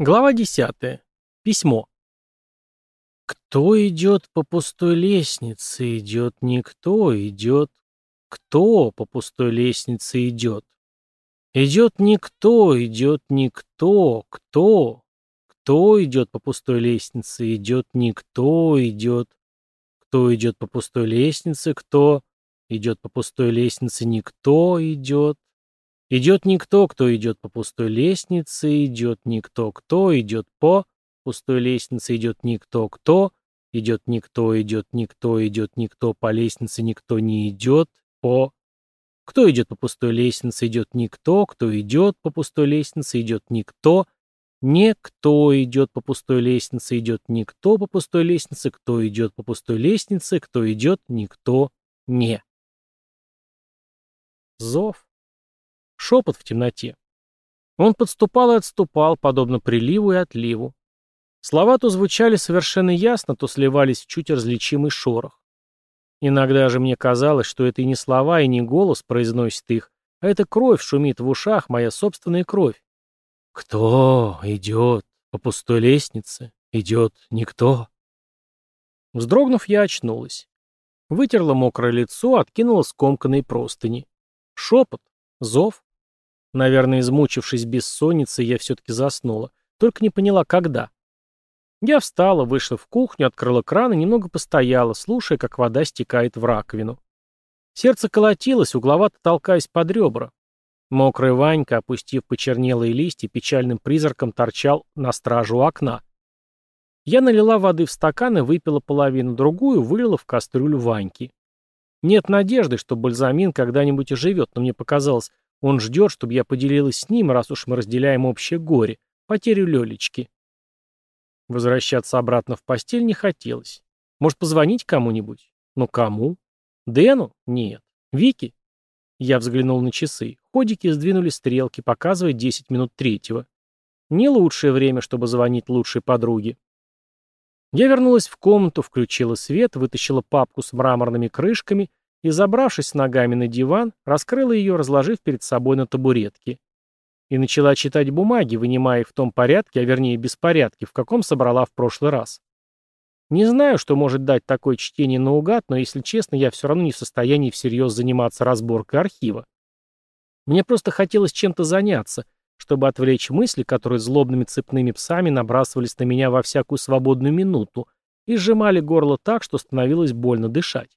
Глава 10. Письмо. Кто идет по пустой лестнице, идет никто, идет. Кто по пустой лестнице идет? Идет никто, идет никто, кто? Кто идет по пустой лестнице, идет никто, идет. Кто идет по пустой лестнице, кто? Идет по пустой лестнице, никто идет. Идет никто, кто идет по пустой лестнице, идет никто, кто идет по пустой лестнице, идет никто, кто идет никто, идет никто, идет никто, по лестнице никто не идет, по... Кто идет по пустой лестнице, идет никто, кто идет по пустой лестнице, идет никто, никто идет по пустой лестнице, идет никто по пустой лестнице, кто идет по пустой лестнице, кто идет, никто не. Зов. Шепот в темноте. Он подступал и отступал, подобно приливу и отливу. Слова то звучали совершенно ясно, то сливались в чуть различимый шорох. Иногда же мне казалось, что это и не слова, и не голос произносит их, а это кровь шумит в ушах, моя собственная кровь. «Кто идет по пустой лестнице? Идет никто». Вздрогнув, я очнулась. Вытерла мокрое лицо, откинула скомканные простыни. Шепот, зов, Наверное, измучившись бессонницей, я все-таки заснула. Только не поняла, когда. Я встала, вышла в кухню, открыла кран и немного постояла, слушая, как вода стекает в раковину. Сердце колотилось, угловато толкаясь под ребра. Мокрый Ванька, опустив почернелые листья, печальным призраком торчал на стражу окна. Я налила воды в стакан и выпила половину, другую вылила в кастрюлю Ваньки. Нет надежды, что бальзамин когда-нибудь оживет, но мне показалось, он ждет, чтобы я поделилась с ним, раз уж мы разделяем общее горе, потерю Лелечки. Возвращаться обратно в постель не хотелось. Может, позвонить кому-нибудь? Но кому? Дэну? Нет. Вики? Я взглянул на часы. Ходики сдвинули стрелки, показывая 10 минут третьего. Не лучшее время, чтобы звонить лучшей подруге. Я вернулась в комнату, включила свет, вытащила папку с мраморными крышками — и, забравшись ногами на диван, раскрыла ее, разложив перед собой на табуретке. И начала читать бумаги, вынимая их в том порядке, а вернее беспорядке, в каком собрала в прошлый раз. Не знаю, что может дать такое чтение наугад, но, если честно, я все равно не в состоянии всерьез заниматься разборкой архива. Мне просто хотелось чем-то заняться, чтобы отвлечь мысли, которые злобными цепными псами набрасывались на меня во всякую свободную минуту и сжимали горло так, что становилось больно дышать.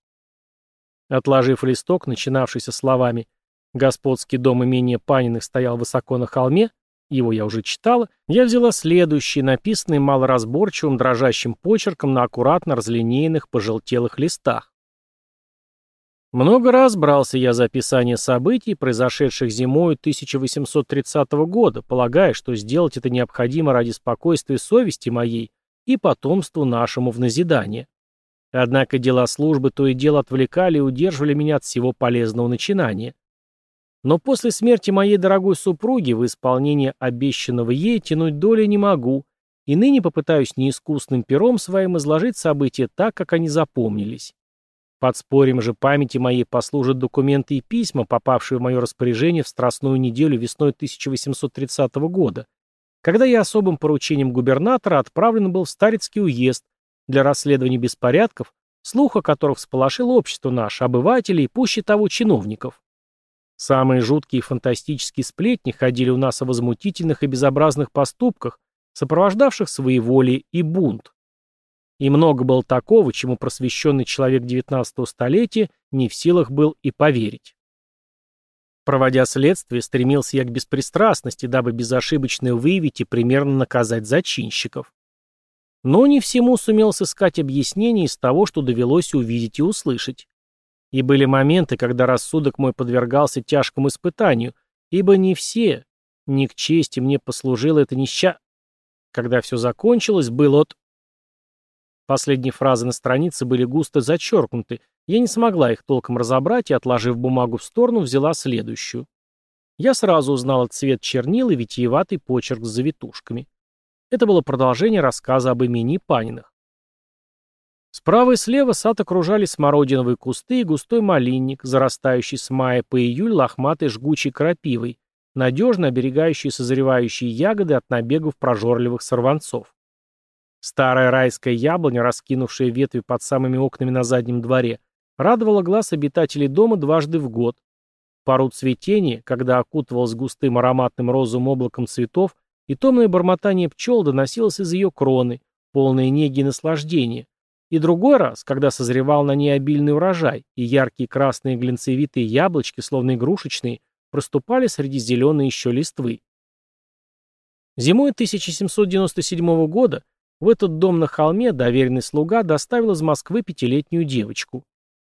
Отложив листок, начинавшийся словами «Господский дом имения Паниных стоял высоко на холме», его я уже читала, я взяла следующий, написанный малоразборчивым дрожащим почерком на аккуратно разлинейных пожелтелых листах. Много раз брался я за описание событий, произошедших зимою 1830 года, полагая, что сделать это необходимо ради спокойствия совести моей и потомству нашему в назидание. Однако дела службы то и дело отвлекали и удерживали меня от всего полезного начинания. Но после смерти моей дорогой супруги в исполнение обещанного ей тянуть доли не могу, и ныне попытаюсь неискусным пером своим изложить события так, как они запомнились. Подспорьем же памяти моей послужат документы и письма, попавшие в мое распоряжение в страстную неделю весной 1830 года, когда я особым поручением губернатора отправлен был в Старицкий уезд для расследования беспорядков, слух о которых сполошило общество наше, обывателей, пуще того чиновников. Самые жуткие и фантастические сплетни ходили у нас о возмутительных и безобразных поступках, сопровождавших воли и бунт. И много было такого, чему просвещенный человек XIX столетия не в силах был и поверить. Проводя следствие, стремился я к беспристрастности, дабы безошибочно выявить и примерно наказать зачинщиков. Но не всему сумел сыскать объяснение из того, что довелось увидеть и услышать. И были моменты, когда рассудок мой подвергался тяжкому испытанию, ибо не все, ни к чести мне послужило это неща... Когда все закончилось, был от... Последние фразы на странице были густо зачеркнуты, я не смогла их толком разобрать и, отложив бумагу в сторону, взяла следующую. Я сразу узнала цвет чернил и витиеватый почерк с завитушками. Это было продолжение рассказа об имени Паниных. Справа и слева сад окружали смородиновые кусты и густой малинник, зарастающий с мая по июль лохматой жгучей крапивой, надежно оберегающий созревающие ягоды от набегов прожорливых сорванцов. Старая райская яблоня, раскинувшая ветви под самыми окнами на заднем дворе, радовала глаз обитателей дома дважды в год. Пару цветений, когда окутывалась густым ароматным розовым облаком цветов, и томное бормотание пчел доносилось из ее кроны, полное неги и наслаждения, и другой раз, когда созревал на ней обильный урожай, и яркие красные глинцевитые яблочки, словно игрушечные, проступали среди зеленой еще листвы. Зимой 1797 года в этот дом на холме доверенный слуга доставил из Москвы пятилетнюю девочку.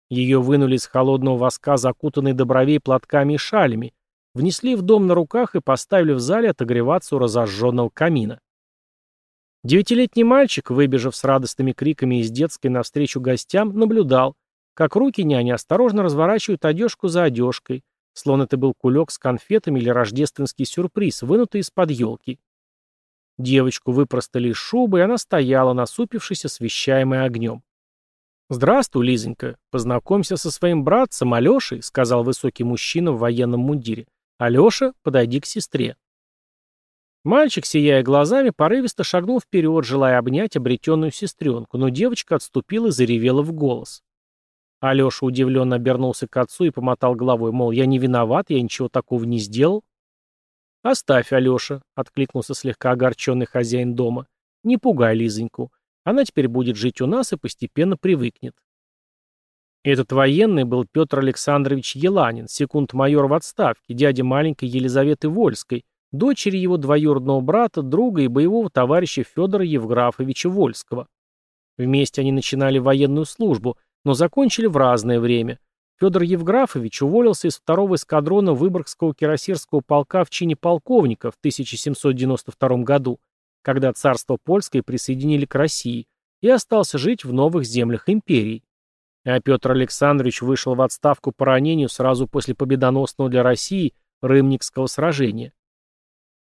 Ее вынули из холодного воска, закутанной до бровей платками и шалями, внесли в дом на руках и поставили в зале отогреваться у разожженного камина. Девятилетний мальчик, выбежав с радостными криками из детской навстречу гостям, наблюдал, как руки няни осторожно разворачивают одежку за одежкой, словно это был кулек с конфетами или рождественский сюрприз, вынутый из-под елки. Девочку выпростали из шубы, и она стояла, насупившись, освещаемая огнем. «Здравствуй, Лизонька. Познакомься со своим братцем Алешей», — сказал высокий мужчина в военном мундире. «Алеша, подойди к сестре». Мальчик, сияя глазами, порывисто шагнул вперед, желая обнять обретенную сестренку, но девочка отступила и заревела в голос. Алеша удивленно обернулся к отцу и помотал головой, мол, я не виноват, я ничего такого не сделал. «Оставь, Алеша», — откликнулся слегка огорченный хозяин дома. «Не пугай Лизоньку. Она теперь будет жить у нас и постепенно привыкнет. Этот военный был Петр Александрович Еланин, секунд-майор в отставке, дядя маленькой Елизаветы Вольской, дочери его двоюродного брата, друга и боевого товарища Федора Евграфовича Вольского. Вместе они начинали военную службу, но закончили в разное время. Федор Евграфович уволился из второго эскадрона Выборгского кирасирского полка в чине полковника в 1792 году, когда царство польское присоединили к России, и остался жить в новых землях империи а Петр Александрович вышел в отставку по ранению сразу после победоносного для России Рымникского сражения.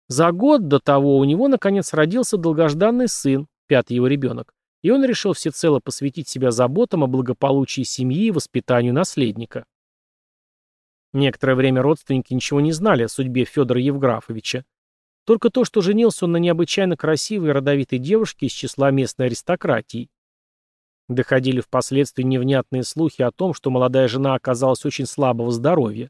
За год до того у него, наконец, родился долгожданный сын, пятый его ребенок, и он решил всецело посвятить себя заботам о благополучии семьи и воспитанию наследника. Некоторое время родственники ничего не знали о судьбе Федора Евграфовича. Только то, что женился он на необычайно красивой и родовитой девушке из числа местной аристократии. Доходили впоследствии невнятные слухи о том, что молодая жена оказалась очень слабого здоровья.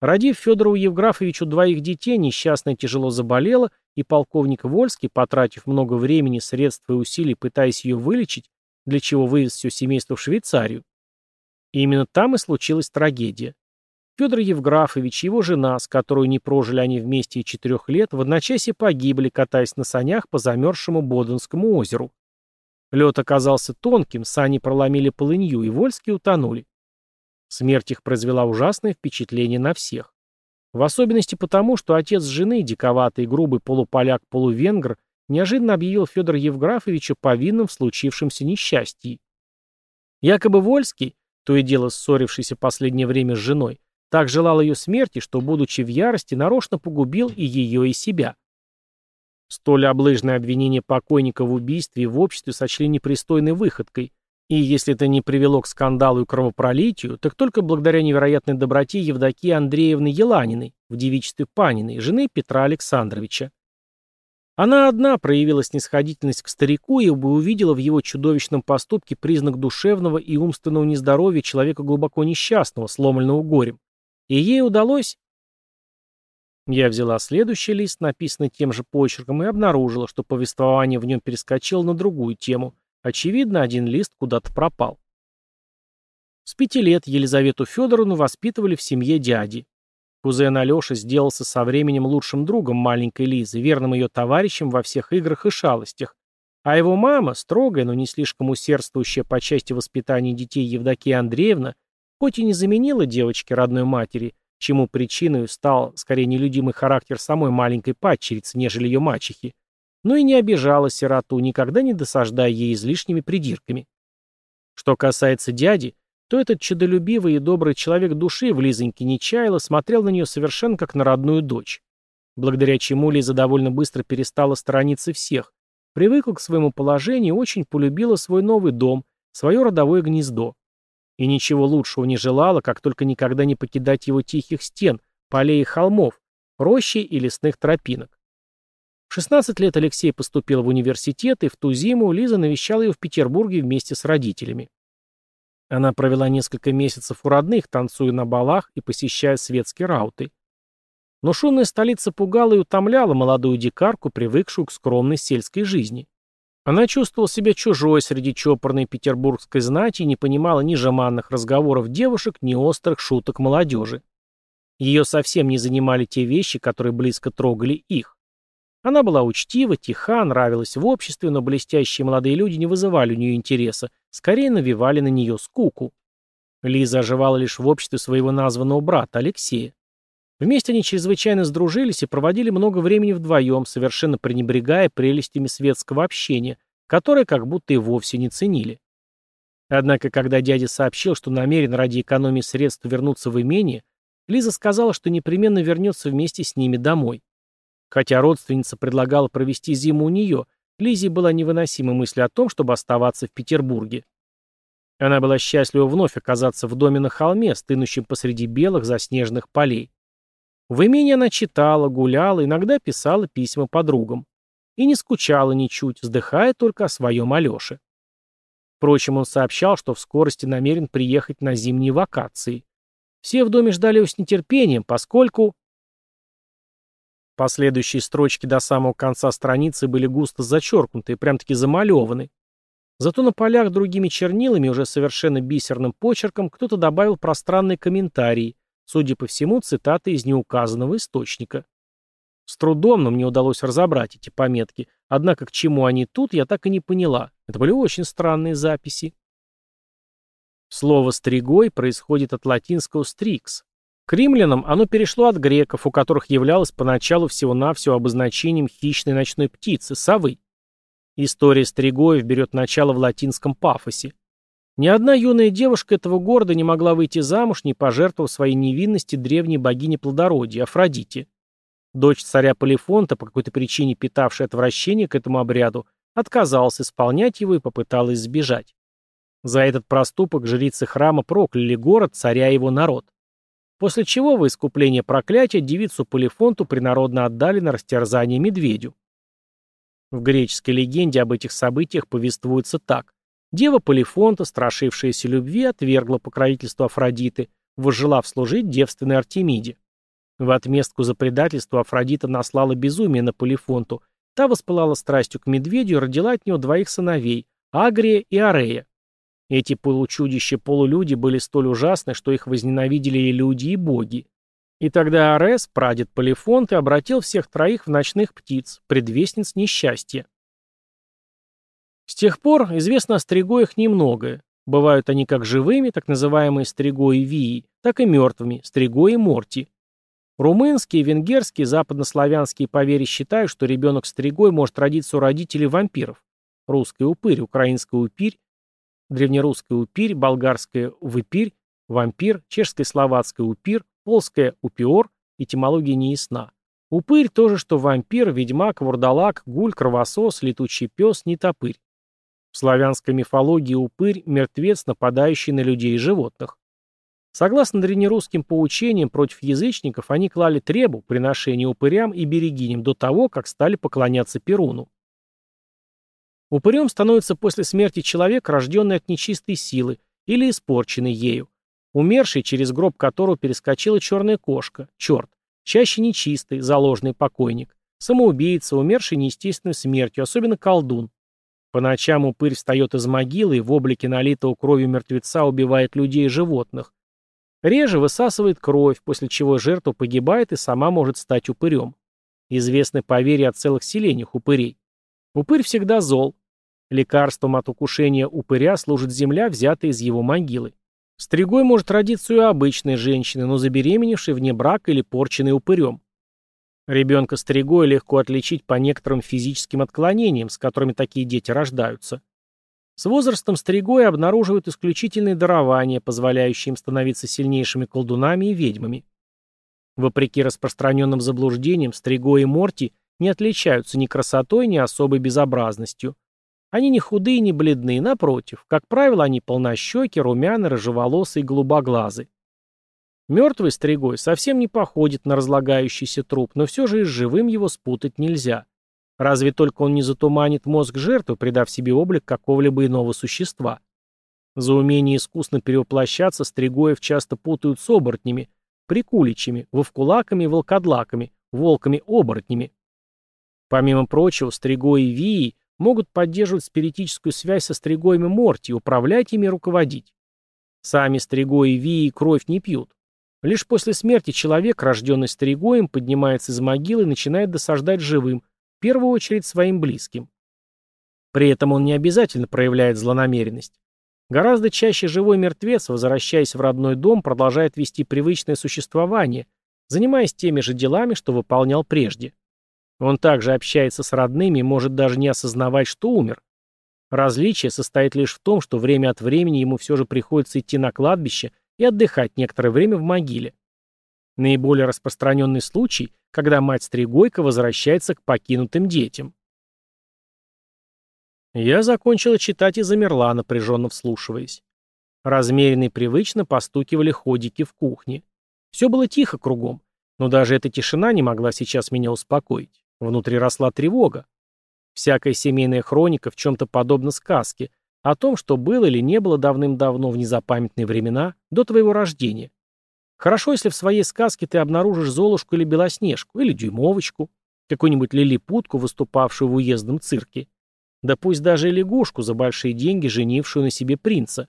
Родив Федорову Евграфовичу двоих детей, несчастная тяжело заболела, и полковник Вольский, потратив много времени, средств и усилий, пытаясь ее вылечить, для чего вывез все семейство в Швейцарию. И именно там и случилась трагедия. Федор Евграфович и его жена, с которой не прожили они вместе и четырех лет, в одночасье погибли, катаясь на санях по замерзшему Боденскому озеру. Лед оказался тонким, сани проломили полынью, и вольские утонули. Смерть их произвела ужасное впечатление на всех. В особенности потому, что отец жены, диковатый грубый полуполяк-полувенгр, неожиданно объявил Федора Евграфовича повинным в случившемся несчастье. Якобы Вольский, то и дело ссорившийся последнее время с женой, так желал ее смерти, что, будучи в ярости, нарочно погубил и ее, и себя. Столь облыжное обвинение покойника в убийстве в обществе сочли непристойной выходкой, и если это не привело к скандалу и кровопролитию, так только благодаря невероятной доброте Евдокии Андреевны Еланиной, в девичестве Паниной, жены Петра Александровича. Она одна проявила снисходительность к старику и увидела в его чудовищном поступке признак душевного и умственного нездоровья человека глубоко несчастного, сломленного горем. И ей удалось, я взяла следующий лист, написанный тем же почерком, и обнаружила, что повествование в нем перескочило на другую тему. Очевидно, один лист куда-то пропал. С пяти лет Елизавету Федоровну воспитывали в семье дяди. Кузен Алеша сделался со временем лучшим другом маленькой Лизы, верным ее товарищем во всех играх и шалостях. А его мама, строгая, но не слишком усердствующая по части воспитания детей Евдокия Андреевна, хоть и не заменила девочке родной матери, чему причиной стал скорее нелюдимый характер самой маленькой падчерицы, нежели ее мачехи, но и не обижала сироту, никогда не досаждая ей излишними придирками. Что касается дяди, то этот чудолюбивый и добрый человек души в Лизоньке Нечаяло смотрел на нее совершенно как на родную дочь, благодаря чему Лиза довольно быстро перестала сторониться всех, привыкла к своему положению и очень полюбила свой новый дом, свое родовое гнездо и ничего лучшего не желала, как только никогда не покидать его тихих стен, полей и холмов, рощи и лесных тропинок. В 16 лет Алексей поступил в университет, и в ту зиму Лиза навещала его в Петербурге вместе с родителями. Она провела несколько месяцев у родных, танцуя на балах и посещая светские рауты. Но шумная столица пугала и утомляла молодую дикарку, привыкшую к скромной сельской жизни. Она чувствовала себя чужой среди чопорной петербургской знати и не понимала ни жеманных разговоров девушек, ни острых шуток молодежи. Ее совсем не занимали те вещи, которые близко трогали их. Она была учтива, тиха, нравилась в обществе, но блестящие молодые люди не вызывали у нее интереса, скорее навевали на нее скуку. Лиза оживала лишь в обществе своего названного брата, Алексея. Вместе они чрезвычайно сдружились и проводили много времени вдвоем, совершенно пренебрегая прелестями светского общения, которое как будто и вовсе не ценили. Однако, когда дядя сообщил, что намерен ради экономии средств вернуться в имение, Лиза сказала, что непременно вернется вместе с ними домой. Хотя родственница предлагала провести зиму у нее, Лизе была невыносима мысль о том, чтобы оставаться в Петербурге. Она была счастлива вновь оказаться в доме на холме, стынущем посреди белых заснеженных полей. В имении она читала, гуляла, иногда писала письма подругам. И не скучала ничуть, вздыхая только о своем Алёше. Впрочем, он сообщал, что в скорости намерен приехать на зимние вакации. Все в доме ждали его с нетерпением, поскольку... Последующие строчки до самого конца страницы были густо зачеркнуты и прям-таки замалеваны. Зато на полях другими чернилами, уже совершенно бисерным почерком, кто-то добавил пространный комментарий, Судя по всему, цитата из неуказанного источника. С трудом, но мне удалось разобрать эти пометки, однако к чему они тут, я так и не поняла. Это были очень странные записи. Слово «стригой» происходит от латинского «стрикс». К римлянам оно перешло от греков, у которых являлось поначалу всего-навсего обозначением хищной ночной птицы – совы. История стригоев берет начало в латинском пафосе. Ни одна юная девушка этого города не могла выйти замуж, не пожертвовав своей невинности древней богине плодородия, Афродите. Дочь царя Полифонта, по какой-то причине питавшая отвращение к этому обряду, отказалась исполнять его и попыталась сбежать. За этот проступок жрицы храма прокляли город, царя и его народ. После чего во искупление проклятия девицу Полифонту принародно отдали на растерзание медведю. В греческой легенде об этих событиях повествуется так. Дева Полифонта, страшившаяся любви, отвергла покровительство Афродиты, возжелав служить девственной Артемиде. В отместку за предательство Афродита наслала безумие на Полифонту. Та воспылала страстью к медведю и родила от него двоих сыновей – Агрия и Арея. Эти получудища-полулюди были столь ужасны, что их возненавидели и люди, и боги. И тогда Арес, прадед Полифонты, обратил всех троих в ночных птиц, предвестниц несчастья. С тех пор известно о стригоях немногое. Бывают они как живыми, так называемые стригои вии, так и мертвыми, стригои морти. Румынские, венгерские, западнославянские поверья считают, что ребенок стригой может родиться у родителей вампиров. Русская упырь, украинская упирь, древнерусская упирь, болгарская выпирь, вампир, чешская словацкая упир, полская упиор, этимология неясна. Упырь тоже, что вампир, ведьмак, вурдалак, гуль, кровосос, летучий пес, не нетопырь. В славянской мифологии упырь – мертвец, нападающий на людей и животных. Согласно древнерусским поучениям, против язычников они клали требу, приношения упырям и берегиням до того, как стали поклоняться Перуну. Упырем становится после смерти человек, рожденный от нечистой силы или испорченный ею, умерший, через гроб которого перескочила черная кошка, черт, чаще нечистый, заложный покойник, самоубийца, умерший неестественной смертью, особенно колдун, по ночам упырь встает из могилы и в облике налитого кровью мертвеца убивает людей и животных. Реже высасывает кровь, после чего жертва погибает и сама может стать упырем. Известны поверья о целых селениях упырей. Упырь всегда зол. Лекарством от укушения упыря служит земля, взятая из его могилы. Стригой может родиться и обычной женщины, но забеременевшей вне брака или порченной упырем. Ребенка стригой легко отличить по некоторым физическим отклонениям, с которыми такие дети рождаются. С возрастом стригои обнаруживают исключительные дарования, позволяющие им становиться сильнейшими колдунами и ведьмами. Вопреки распространенным заблуждениям, стригои и морти не отличаются ни красотой, ни особой безобразностью. Они не худые, не бледные, напротив. Как правило, они полнощеки, румяны, рыжеволосые и голубоглазы. Мертвый стригой совсем не походит на разлагающийся труп, но все же и с живым его спутать нельзя. Разве только он не затуманит мозг жертвы, придав себе облик какого-либо иного существа. За умение искусно перевоплощаться стригоев часто путают с оборотнями, прикуличами, вовкулаками и волкодлаками, волками-оборотнями. Помимо прочего, стригои Вии могут поддерживать спиритическую связь со стригоями Морти, управлять ими руководить. Сами стригои Вии кровь не пьют, Лишь после смерти человек, рожденный стригоем, поднимается из могилы и начинает досаждать живым, в первую очередь своим близким. При этом он не обязательно проявляет злонамеренность. Гораздо чаще живой мертвец, возвращаясь в родной дом, продолжает вести привычное существование, занимаясь теми же делами, что выполнял прежде. Он также общается с родными и может даже не осознавать, что умер. Различие состоит лишь в том, что время от времени ему все же приходится идти на кладбище – и отдыхать некоторое время в могиле. Наиболее распространенный случай, когда мать-стригойка возвращается к покинутым детям. Я закончила читать и замерла, напряженно вслушиваясь. Размеренно и привычно постукивали ходики в кухне. Все было тихо кругом, но даже эта тишина не могла сейчас меня успокоить. Внутри росла тревога. Всякая семейная хроника в чем-то подобна сказке, о том, что было или не было давным-давно в незапамятные времена, до твоего рождения. Хорошо, если в своей сказке ты обнаружишь Золушку или Белоснежку, или Дюймовочку, какую-нибудь лилипутку, выступавшую в уездном цирке. Да пусть даже и лягушку за большие деньги, женившую на себе принца.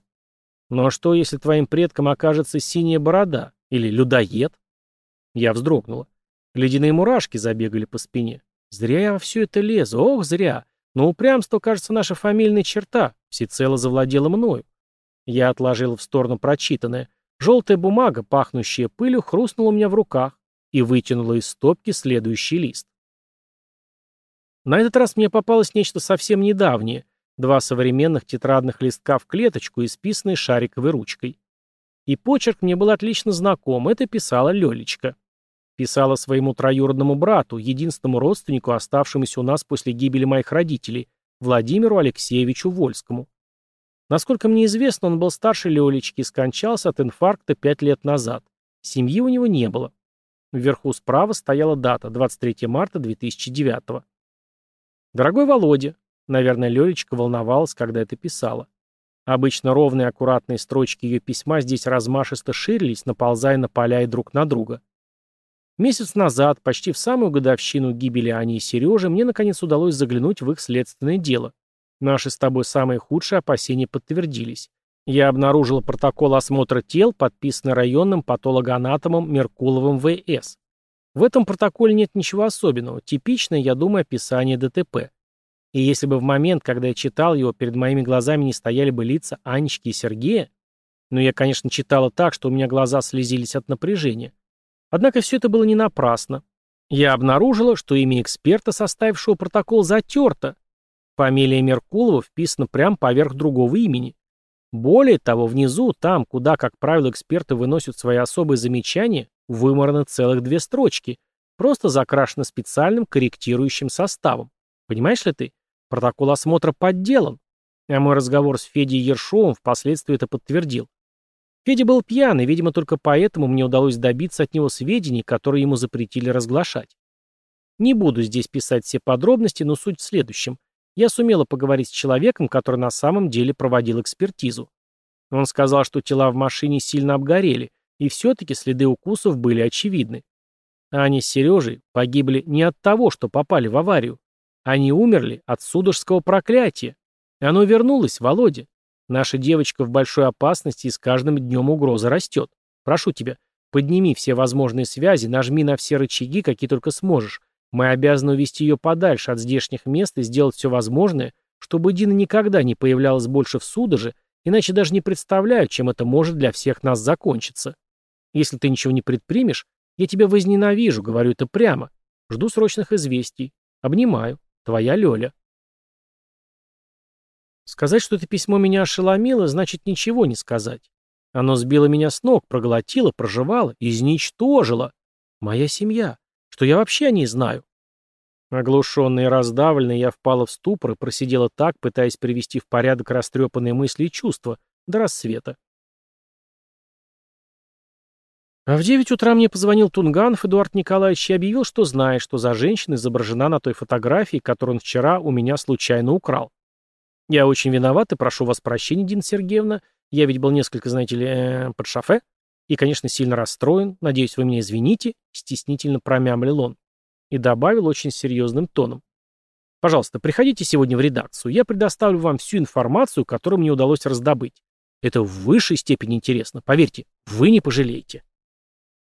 Но что, если твоим предком окажется синяя борода или людоед? Я вздрогнула. Ледяные мурашки забегали по спине. Зря я во все это лезу, ох, зря. Но упрямство, кажется, наша фамильная черта, всецело завладела мною. Я отложил в сторону прочитанное. Желтая бумага, пахнущая пылью, хрустнула у меня в руках и вытянула из стопки следующий лист. На этот раз мне попалось нечто совсем недавнее. Два современных тетрадных листка в клеточку, исписанные шариковой ручкой. И почерк мне был отлично знаком, это писала Лелечка. Писала своему троюродному брату, единственному родственнику, оставшемуся у нас после гибели моих родителей, Владимиру Алексеевичу Вольскому. Насколько мне известно, он был старше Лёлечки и скончался от инфаркта пять лет назад. Семьи у него не было. Вверху справа стояла дата – 23 марта 2009 -го. «Дорогой Володя», – наверное, Лёлечка волновалась, когда это писала. Обычно ровные аккуратные строчки её письма здесь размашисто ширились, наползая на поля и друг на друга. Месяц назад, почти в самую годовщину гибели Ани и Сережи, мне наконец удалось заглянуть в их следственное дело. Наши с тобой самые худшие опасения подтвердились. Я обнаружила протокол осмотра тел, подписанный районным патологоанатомом Меркуловым В.С. В этом протоколе нет ничего особенного, типичное, я думаю, описание ДТП. И если бы в момент, когда я читал его, перед моими глазами не стояли бы лица Анечки и Сергея, но я, конечно, читала так, что у меня глаза слезились от напряжения, Однако все это было не напрасно. Я обнаружила, что имя эксперта, составившего протокол, затерто. Фамилия Меркулова вписана прямо поверх другого имени. Более того, внизу, там, куда, как правило, эксперты выносят свои особые замечания, вымараны целых две строчки, просто закрашено специальным корректирующим составом. Понимаешь ли ты? Протокол осмотра подделан. А мой разговор с Федей Ершовым впоследствии это подтвердил. Федя был пьян, и, видимо, только поэтому мне удалось добиться от него сведений, которые ему запретили разглашать. Не буду здесь писать все подробности, но суть в следующем. Я сумела поговорить с человеком, который на самом деле проводил экспертизу. Он сказал, что тела в машине сильно обгорели, и все-таки следы укусов были очевидны. Аня с Сережей погибли не от того, что попали в аварию. Они умерли от судорожского проклятия. И оно вернулось, Володя. Наша девочка в большой опасности, и с каждым днем угроза растет. Прошу тебя, подними все возможные связи, нажми на все рычаги, какие только сможешь. Мы обязаны увести ее подальше от здешних мест и сделать все возможное, чтобы Дина никогда не появлялась больше в судоже, иначе даже не представляю, чем это может для всех нас закончиться. Если ты ничего не предпримешь, я тебя возненавижу, говорю это прямо. Жду срочных известий. Обнимаю. Твоя Лёля. Сказать, что это письмо меня ошеломило, значит ничего не сказать. Оно сбило меня с ног, проглотило, проживало, изничтожило. Моя семья. Что я вообще о ней знаю? Оглушенный и раздавленный, я впала в ступор и просидела так, пытаясь привести в порядок растрепанные мысли и чувства до рассвета. А в девять утра мне позвонил Тунганов Эдуард Николаевич и объявил, что знает, что за женщина изображена на той фотографии, которую он вчера у меня случайно украл. Я очень виноват и прошу вас прощения, Дина Сергеевна. Я ведь был несколько, знаете ли, э, под шофе. И, конечно, сильно расстроен. Надеюсь, вы меня извините. Стеснительно промямлил он. И добавил очень серьезным тоном. Пожалуйста, приходите сегодня в редакцию. Я предоставлю вам всю информацию, которую мне удалось раздобыть. Это в высшей степени интересно. Поверьте, вы не пожалеете.